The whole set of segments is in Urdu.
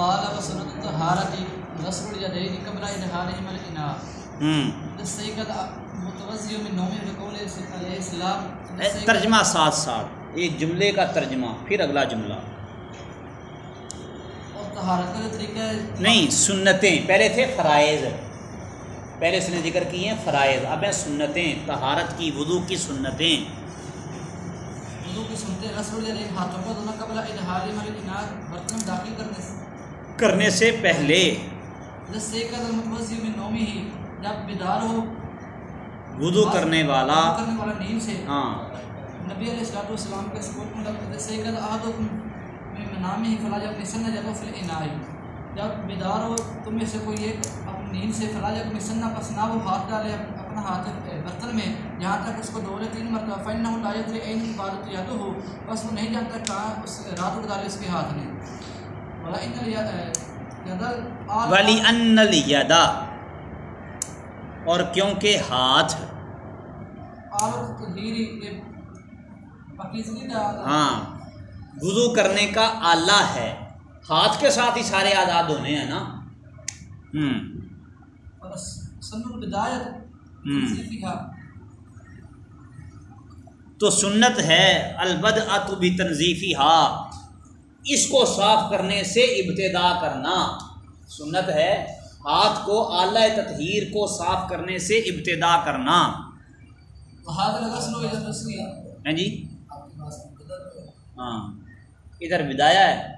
قال وسنة الطهارة غسل اليدين قبل إدخالهما الإناء ہوں استيقظ متوضئ من نومه بقول عليه السلام ترجمہ ساتھ ساتھ۔ ایک جملے کا ترجمہ پھر اگلا جملہ۔ اور طہارت کا طریقہ نہیں سنتیں۔ پہلے تھے فرائض۔ پہلے اس نے ذکر کی ہیں فرائض۔ اب ہیں سنتیں۔ طہارت کی وضو کی سنتیں۔ وضو کی سنتے غسل ہاتھوں کو دھونا قبل ادخالهما الإناء برتن میں داخل کرنے سے کرنے سے پہلے۔ جب بیدار ہو وضو کرنے والا۔ کرنے والا نیند سے۔ ہاں۔ نبی علیہ الصلوۃ والسلام کے سپورٹ میں سے کہ احدکم من منامه فلا جب نسن جب فی الاناء جب بیدار ہو تم میں سے کوئی ایک اپنی نیند سے فلا جب نسن پس نہ وہ ہاتھ ڈالے اپنا ہاتھ برتن میں جہاں تک اس کو دو لے تین مرتبہ فإنه لا يدري أين بارت يده۔ بس وہ نہیں جانتا کہاں اس رات اٹھ ڈالے اس کے ہاتھ نے ولی ان الیدا اور کیونکہ ہاتھ ہاں وضو کرنے کا آلہ ہے۔ ہاتھ کے ساتھ ہی سارے آزاد ہونے ہیں نا۔ ہم۔ تو سنت ہے البد اتبی تنظیفی ہا اس کو صاف کرنے سے ابتدا کرنا۔ سنت ہے ہاتھ کو اعلی تطہیر کو صاف کرنے سے ابتدا کرنا۔ ہیں جی؟ ہاں۔ ادھر بدایا ہے۔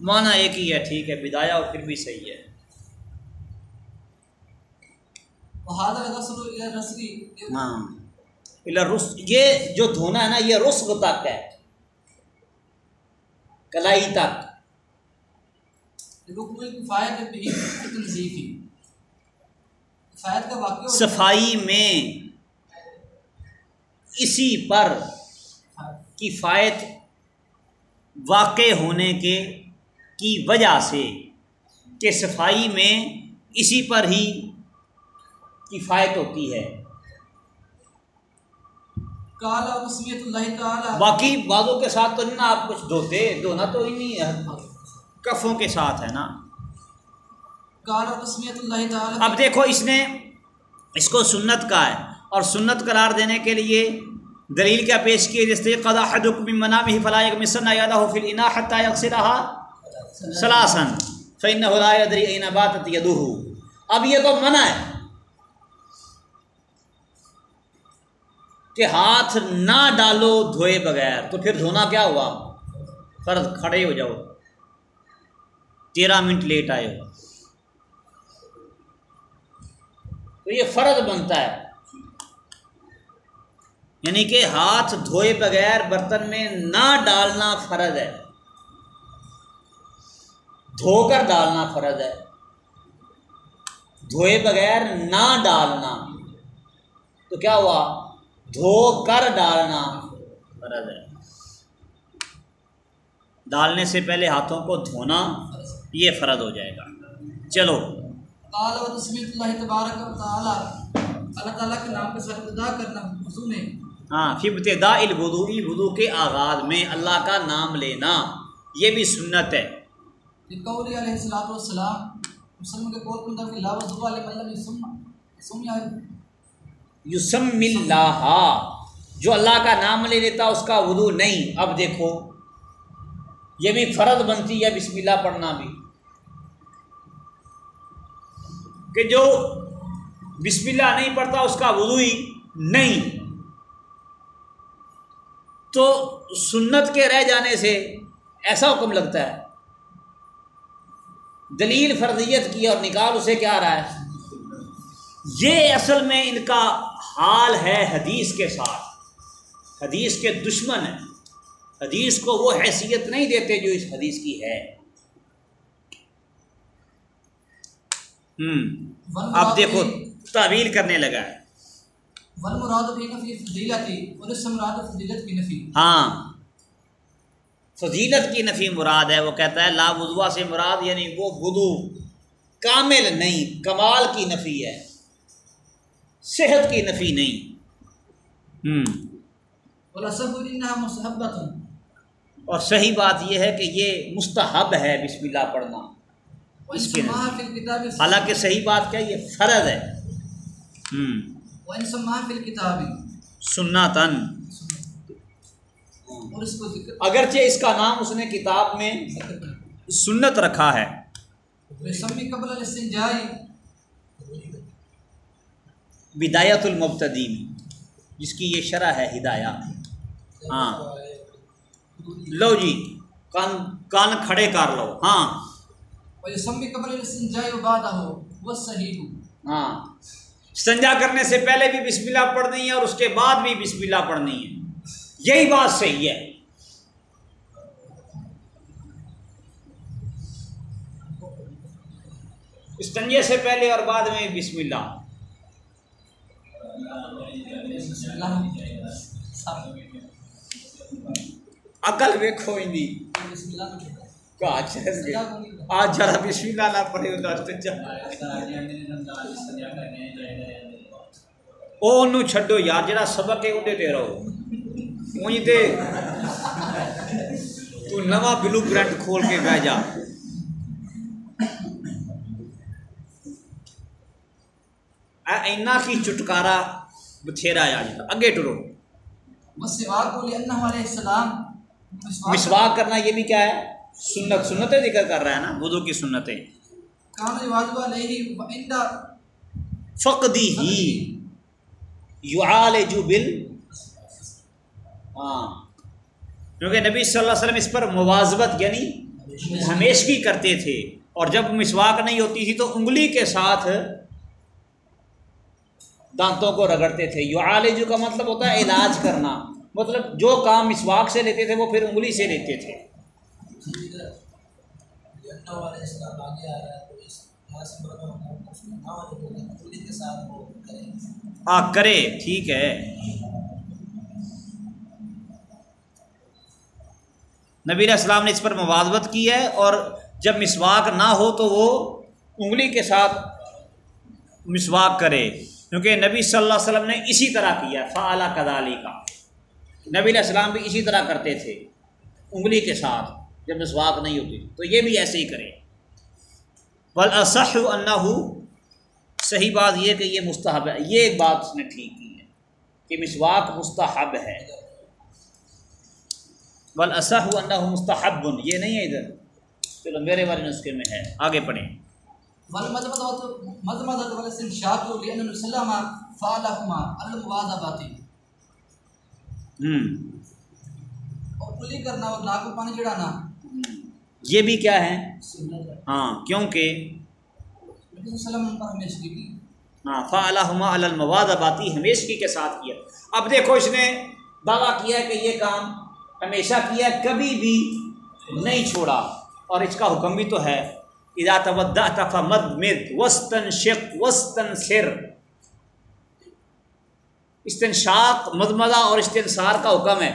معنی ایک ہی ہے ٹھیک ہے بدایا اور پھر بھی صحیح ہے۔ ہاں۔ یہ جو دھونا ہے نا یہ رسغ تک ہے کلائی تک رکن الکفایت بھی تنظیفی کفایت کا واقع ہوتا ہے- صفائی میں اسی پر کفایت واقع ہونے کے کی وجہ سے کہ صفائی میں اسی پر ہی کفایت ہوتی ہے کالا تسمیت اللہ تعالی باقی بازوں کے ساتھ تو نہیں نا آپ کچھ دھوتے؟ دھونا تو ہی نہیں ہے۔ کفوں کے ساتھ ہے نا۔ کالا تسمیت اللہ تعالی۔ اب دیکھو اس نے اس کو سنت کا ہے اور سنت قرار دینے کے لیے دلیل کیا پیش کی جس طریقے قضا حدک من منامه فلا يغمسن يده في الاناء حتى يغسلها ثلاثا فانه لا يدري اين باتت يده اب یہ تو منع ہے۔ کہ ہاتھ نہ ڈالو دھوئے بغیر، تو پھر دھونا کیا ہوا؟ فرض کھڑے ہو جاؤ۔ تیرہ منٹ لیٹ آئے ہو۔ تو یہ فرض بنتا ہے۔ یعنی کہ ہاتھ دھوئے بغیر برتن میں نہ ڈالنا فرض ہے۔ دھو کر ڈالنا فرض ہے۔ دھوئے بغیر نہ ڈالنا۔ تو کیا ہوا؟ دھو کر ڈالنا۔ فرض ہے ڈالنے سے پہلے ہاتھوں کو دھونا یہ فرض ہو جائے گا۔ چلو۔ کالا و تسمیت اللہ تبارک و تعالی اللہ تعالیٰ کے نام کے ساتھ ابتدا کرنا وضو میں۔ ہاں فی ابتدا الوضوئی وضو کے آغاز میں اللہ کا نام لینا۔ یہ بھی سنت ہے۔ علیہ الصلوۃ والسلام مسلم کے قول کو کہ لا وضو علی من لم یسم یسم یا یسم اللہ جو اللہ کا نام لے لیتا اس کا وضو نہیں۔ اب دیکھو، یہ بھی فرض بنتی ہے بسم اللہ پڑھنا بھی۔ کہ جو بسم اللہ نہیں پڑھتا، اس کا وضو ہی نہیں۔ تو سنت کے رہ جانے سے ایسا حکم لگتا ہے۔ دلیل فرضیت کی اور نکال، اسے کیا رہا ہے؟ یہ اصل میں ان کا حال ہے حدیث کے ساتھ۔ حدیث کے دشمن ہیں۔ حدیث کو وہ حیثیت نہیں دیتے جو اس حدیث کی ہے۔ اب دیکھو تعویل کرنے لگا ہے۔ ول مراد بھی نفی فضیلت اور اس سے مراد فضیلت کی نفی۔ ہاں۔ فضیلت کی نفی مراد ہے وہ کہتا ہے لا وضوا سے مراد یعنی وہ وضو کامل نہیں کمال کی نفی ہے۔ صحت کی نفی نہیں۔ ہوں اور صحیح بات یہ ہے کہ یہ مستحب ہے بسم اللہ پڑھنا۔ اس حالانکہ صحیح بات کیا یہ فرض ہے۔ کو ذکر۔ اگرچہ اس کا نام اس نے کتاب میں سنت رکھا ہے۔ قبل بدایت المبتدی میں جس کی یہ شرح ہے ہدایہ۔ ہاں۔ لو جی کان کان کھڑے کر لو۔ ہاں۔ ہاں۔ استنجا کرنے سے پہلے بھی بسم اللہ پڑھنی ہے اور اس کے بعد بھی بسم اللہ پڑھنی ہے۔ یہی بات صحیح ہے۔ استنجے سے پہلے اور بعد میں بسم اللہ۔ عقل ویکھو اندی آج جرا بسم اللہ نہ پڑھے گا استنجا او یار جڑا سبق ہے اودے تے رہو اونج تو نواں بلو پرنٹ کھول اینا کی چٹکارا بتھیرا ہے آج اگے ٹرو مسواک کرنا یہ بھی کیا ہے سنت سنتیں ذکر کر رہا ہے نا وضو کی سنتیں فقدی ہی یعالج بال ہاں کیونکہ نبی صلی اللہ علیہ وسلم اس پر مواظبت یعنی ہمیشگی کرتے تھے اور جب مسواک نہیں ہوتی تھی تو انگلی کے ساتھ دانتوں کو رگڑتے تھے۔ یو یعالج کا مطلب ہوتا ہے علاج کرنا۔ مطلب جو کام مسواک سے لیتے تھے وہ پھر انگلی سے لیتے تھے۔ لأنه آ کرے، ٹھیک ہے۔ نبی علیہ السلام نے اس پر مواظبت کی ہے اور جب مسواک نہ ہو تو وہ انگلی کے ساتھ مسواک کرے۔ کیونکہ نبی صلی اللہ علیہ وسلم نے اسی طرح کیا، فعلا کدالی کا نبی علیہ السلام بھی اسی طرح کرتے تھے، انگلی کے ساتھ، جب مسواک نہیں ہوتی۔ تو یہ بھی ایسے ہی کرے بلاصح انہ صحیح بات یہ کہ یہ مستحب ہے۔ یہ ایک بات اس نے ٹھیک کی ہے کہ مسواک مستحب ہے۔ بل اصح انہ مستحب، یہ نہیں ہے ادھر۔ چلو میرے والے نسخے میں ہے۔ آگے پڑھیں۔ والمضمضة مضمضة والاستنشاق لأن وسلم فعلهما المواظبات اور کلی کرنا اور ناک کو پانی چڑھانا یہ بھی کیا ہے؟ ہاں کیونکہ ہاں فعلہما علی المواد باتی ہمیشگی کے ساتھ کیا۔ اب دیکھو اس نے دعویٰ کیا کہ یہ کام ہمیشہ کیا کبھی بھی نہیں چھوڑا۔ اور اس کا حکم بھی تو ہے۔ اذا تودعت فمد مد وسطن وسطن سر استنشاق مدمدہ اور استنصار کا حکم ہے.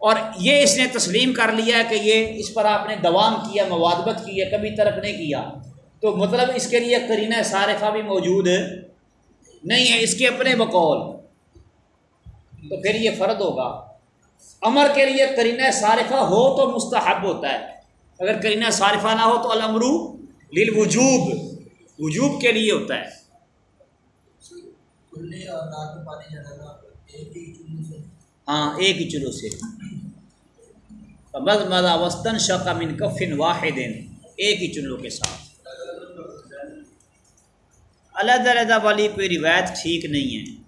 اور یہ اس نے تسلیم کر لیا ہے کہ یہ اس پر آپ نے دوام کیا، موادبت کی ہے کبھی ترک نہیں کیا. تو مطلب اس کے لیے کرینہ صارفہ بھی موجود ہے نہیں ہے، اس کے اپنے بقول. تو پھر یہ فرد ہوگا. امر کے لیے کرینہ صارفہ ہو تو مستحب ہوتا ہے. اگر کرینہ صارفہ نہ ہو تو الامرو للوجوب وجوب کے لیے ہوتا ہے۔ ہاں ایک ہی چلو سے۔ مز مزہ وسطن شقا من کفن واحد ایک ہی چلو کے ساتھ۔ علیحدہ علیحدہ والی کوئی روایت ٹھیک نہیں ہے۔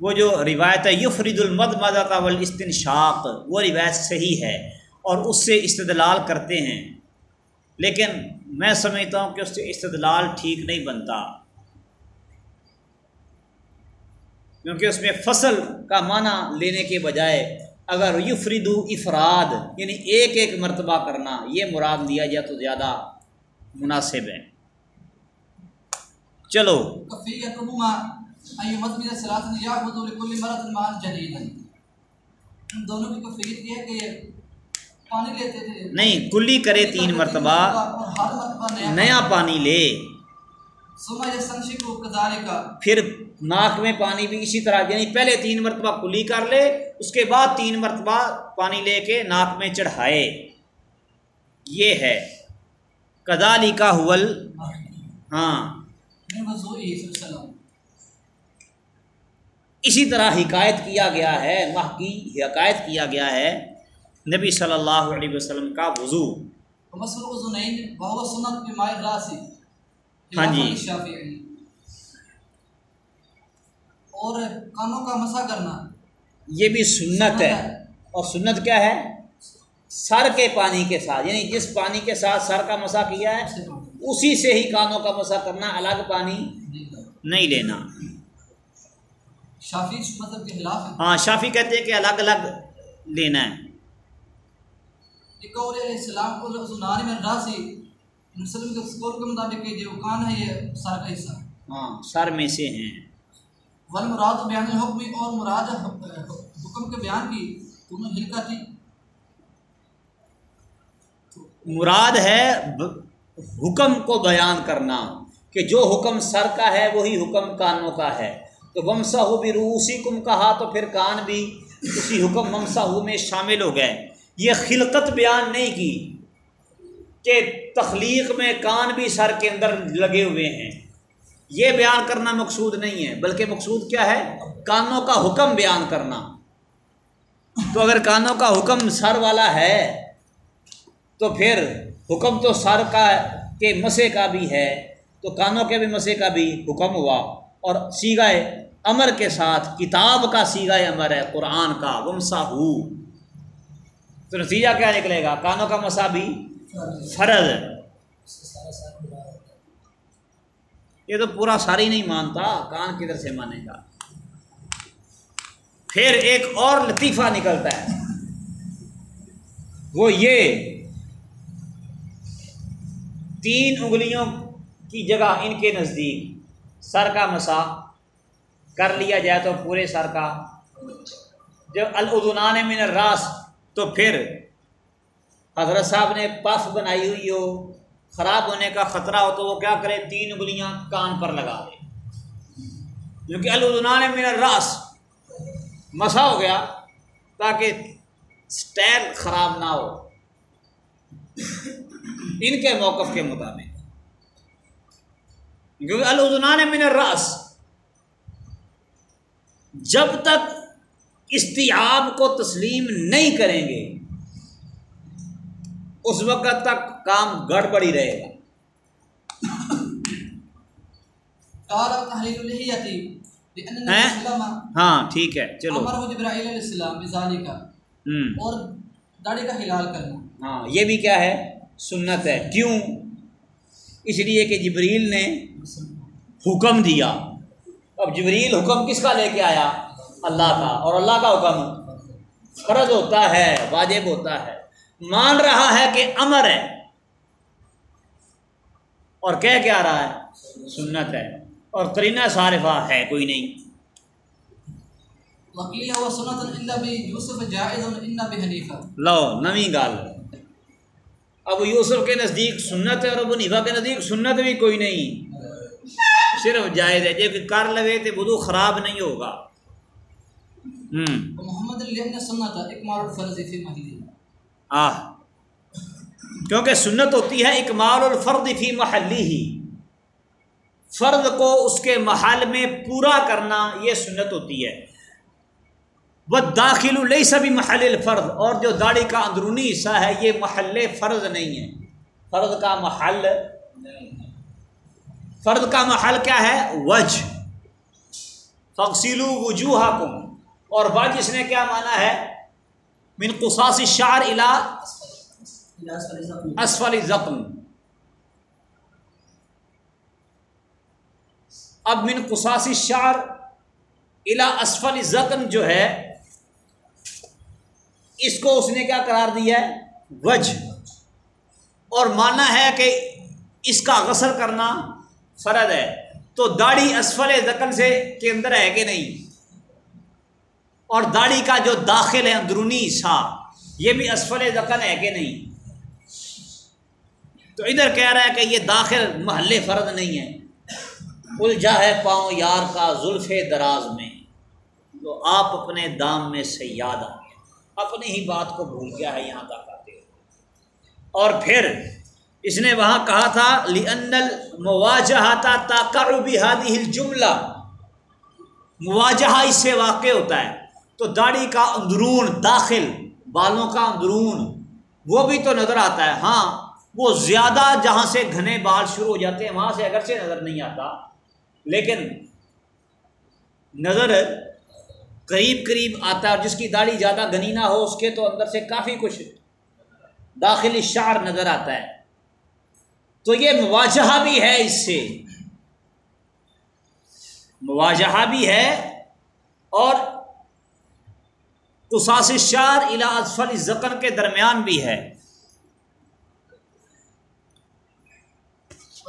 وہ جو روایت ہے یفرد المد مدہ والاستنشاق وہ روایت صحیح ہے۔ اور اس سے استدلال کرتے ہیں۔ لیکن میں سمجھتا ہوں کہ اس سے استدلال ٹھیک نہیں بنتا۔ کیونکہ اس میں فصل کا معنی لینے کے بجائے اگر یفرد افراد یعنی ایک ایک مرتبہ کرنا، یہ مراد لیا جائے تو زیادہ مناسب ہے۔ چلو۔ ان دونوں کی کفیت یہ ہے کہ پانی لیتے تھے۔ نہیں کلی کرے تین مرتبہ۔ نیا پانی لے۔ پھر ناک میں پانی بھی اسی طرح یعنی پہلے تین مرتبہ کلی کر لے اس کے بعد تین مرتبہ پانی لے کے ناک میں چڑھائے۔ یہ ہے۔ کدالی کا حول ہاں۔ اسی طرح حکایت کیا گیا ہے ماہ کی حکایت کیا گیا ہے۔ نبی صلی اللہ علیہ وسلم کا وضو۔ ہاں جی۔ اور کانوں کا مسح کرنا۔ یہ بھی سنت ہے۔ اور سنت کیا ہے؟ سر کے پانی کے ساتھ یعنی جس پانی کے ساتھ سر کا مسا کیا ہے اسی سے ہی کانوں کا مسا کرنا الگ پانی نہیں لینا۔ شافی مطلب کے خلاف ہاں شافی کہتے ہیں کہ الگ الگ لینا ہے۔ ایک اور علیہ السلام کو سنانے میں راسی مسلم کے سکول کے مطابق کہ جو کان ہے یہ سر کا حصہ ہاں سر میں سے ہیں والمراد بیان الحکم اور مراد حکم کے بیان کی تمہیں ہلکا تھی مراد ہے حکم کو بیان کرنا کہ جو حکم سر کا ہے وہی حکم کانوں کا ہے تو ومسا ہو بھی روسی کم کہا تو پھر کان بھی اسی حکم ممسا ہو میں شامل ہو گئے یہ خلقت بیان نہیں کی کہ تخلیق میں کان بھی سر کے اندر لگے ہوئے ہیں۔ یہ بیان کرنا مقصود نہیں ہے، بلکہ مقصود کیا ہے؟ کانوں کا حکم بیان کرنا۔ تو اگر کانوں کا حکم سر والا ہے، تو پھر حکم تو سر کا کے مسے کا بھی ہے۔ تو کانوں کے بھی مسے کا بھی حکم ہوا۔ اور سیگائے امر کے ساتھ، کتاب کا سیگائے امر ہے، قرآن کا۔ ومسا ہو تو نتیجہ کیا نکلے گا؟ کانوں کا مسا بھی فرض یہ تو پورا ساری نہیں مانتا، کان کدھر سے مانے گا؟ پھر ایک اور لطیفہ نکلتا ہے۔ وہ یہ، تین انگلیوں کی جگہ ان کے نزدیک سر کا مسا کر لیا جائے تو پورے سر کا۔ جب الادنان من الراس تو پھر حضرت صاحب نے پف بنائی ہوئی ہو، خراب ہونے کا خطرہ ہو تو وہ کیا کرے؟ تین انگلیاں کان پر لگا دے۔ کیونکہ الادنان من الراس مسا ہو گیا تاکہ سٹائل خراب نہ ہو۔ ان کے موقف کے مطابق۔ کیونکہ الادنان من الراس جب تک استیاب کو تسلیم نہیں کریں گے۔ اس وقت تک کام گڑبڑی رہے گا۔ ہاں ٹھیک ہے چلو۔ جبرائیل علیہ السلام اور داڑھی کا ہلال کرنا۔ ہاں یہ بھی کیا ہے؟ سنت ہے۔ کیوں؟ اس لیے کہ جبریل نے حکم دیا۔ اب جبریل حکم کس کا لے کے آیا؟ اللہ کا اور اللہ کا حکم فرض ہوتا ہے واجب ہوتا ہے۔ مان رہا ہے کہ امر ہے۔ اور کہہ کیا رہا ہے سنت ہے۔ اور کرینہ صارفہ ہے کوئی نہیں۔ لو نویں گال۔ ابو یوسف کے نزدیک سنت ہے اور ابو نیفا کے نزدیک سنت بھی کوئی نہیں۔ صرف جائز ہے جب کر لگے تو بدو خراب نہیں ہوگا۔ محمد سنت اکمال الفرض فی محلی۔ آہ۔ کیونکہ سنت ہوتی ہے اکمال الفرد فی محلی ہی۔ فرد کو اس کے محل میں پورا کرنا یہ سنت ہوتی ہے۔ وہ داخل لئی سبھی محل الفرد اور جو داڑھی کا اندرونی حصہ ہے یہ محل فرض نہیں ہے۔ فرد کا محل فرد کا محل کیا ہے؟ وج فقسیلو وجوہ اور وج اس نے کیا مانا ہے؟ من قصاص الشعر الى اسفل زخم اب من قصاص الشعر الى اسفل زخم جو ہے، اس کو اس نے کیا قرار دیا ہے؟ وج اور مانا ہے کہ اس کا غسل کرنا فرد ہے۔ تو داڑھی اسفل زخم سے کے اندر ہے کہ نہیں؟ اور داڑھی کا جو داخل ہے اندرونی حصہ، یہ بھی اسفل زخم ہے کہ نہیں؟ تو ادھر کہہ رہا ہے کہ یہ داخل محل فرد نہیں ہے۔ الجھا ہے پاؤں یار کا زلف دراز میں۔ تو آپ اپنے دام میں سے یاد آ گیا اپنی ہی بات کو بھول گیا ہے، یہاں تک آتے اور پھر اس نے وہاں کہا تھا لن المواجہتا تاکر بحادی جملہ مواجہہ اس سے واقع ہوتا ہے۔ تو داڑھی کا اندرون داخل، بالوں کا اندرون، وہ بھی تو نظر آتا ہے۔ ہاں وہ زیادہ جہاں سے گھنے بال شروع ہو جاتے ہیں، وہاں سے اگرچہ نظر نہیں آتا۔ لیکن نظر قریب قریب آتا ہے اور جس کی داڑھی زیادہ گھنی نہ ہو، اس کے تو اندر سے کافی کچھ داخلی شعر نظر آتا ہے۔ تو یہ مواجہ بھی ہے اس سے۔ مواجہ بھی ہے اور قصاص شار الا اسفل زکن کے درمیان بھی ہے۔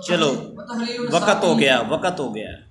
چلو، وقت ہو گیا، وقت ہو گیا۔